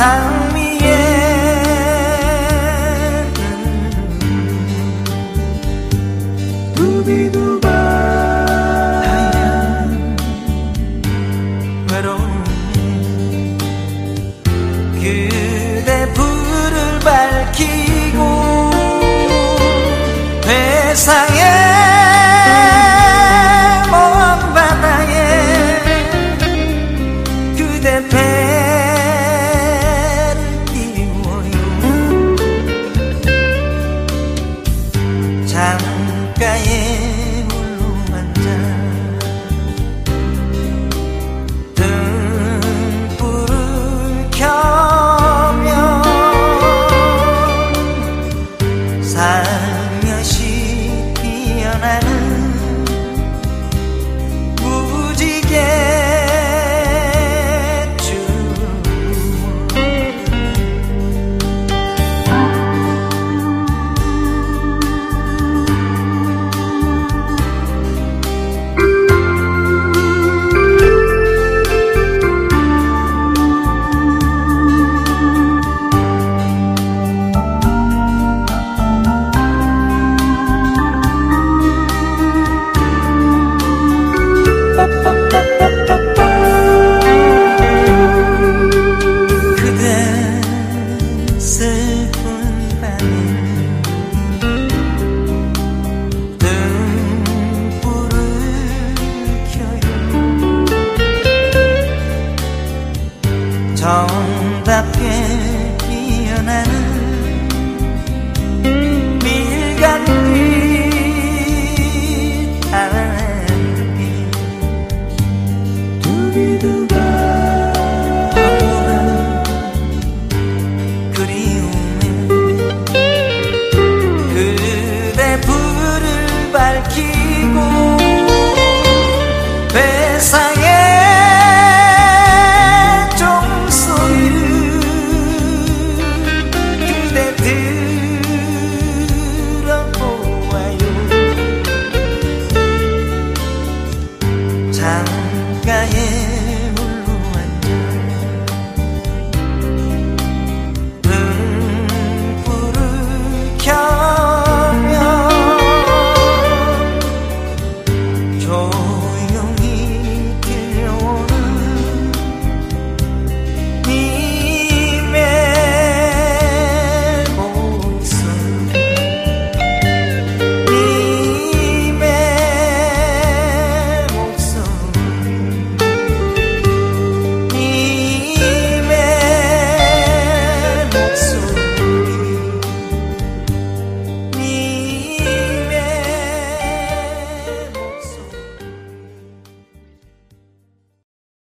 time 살며시 피어나는 아깝게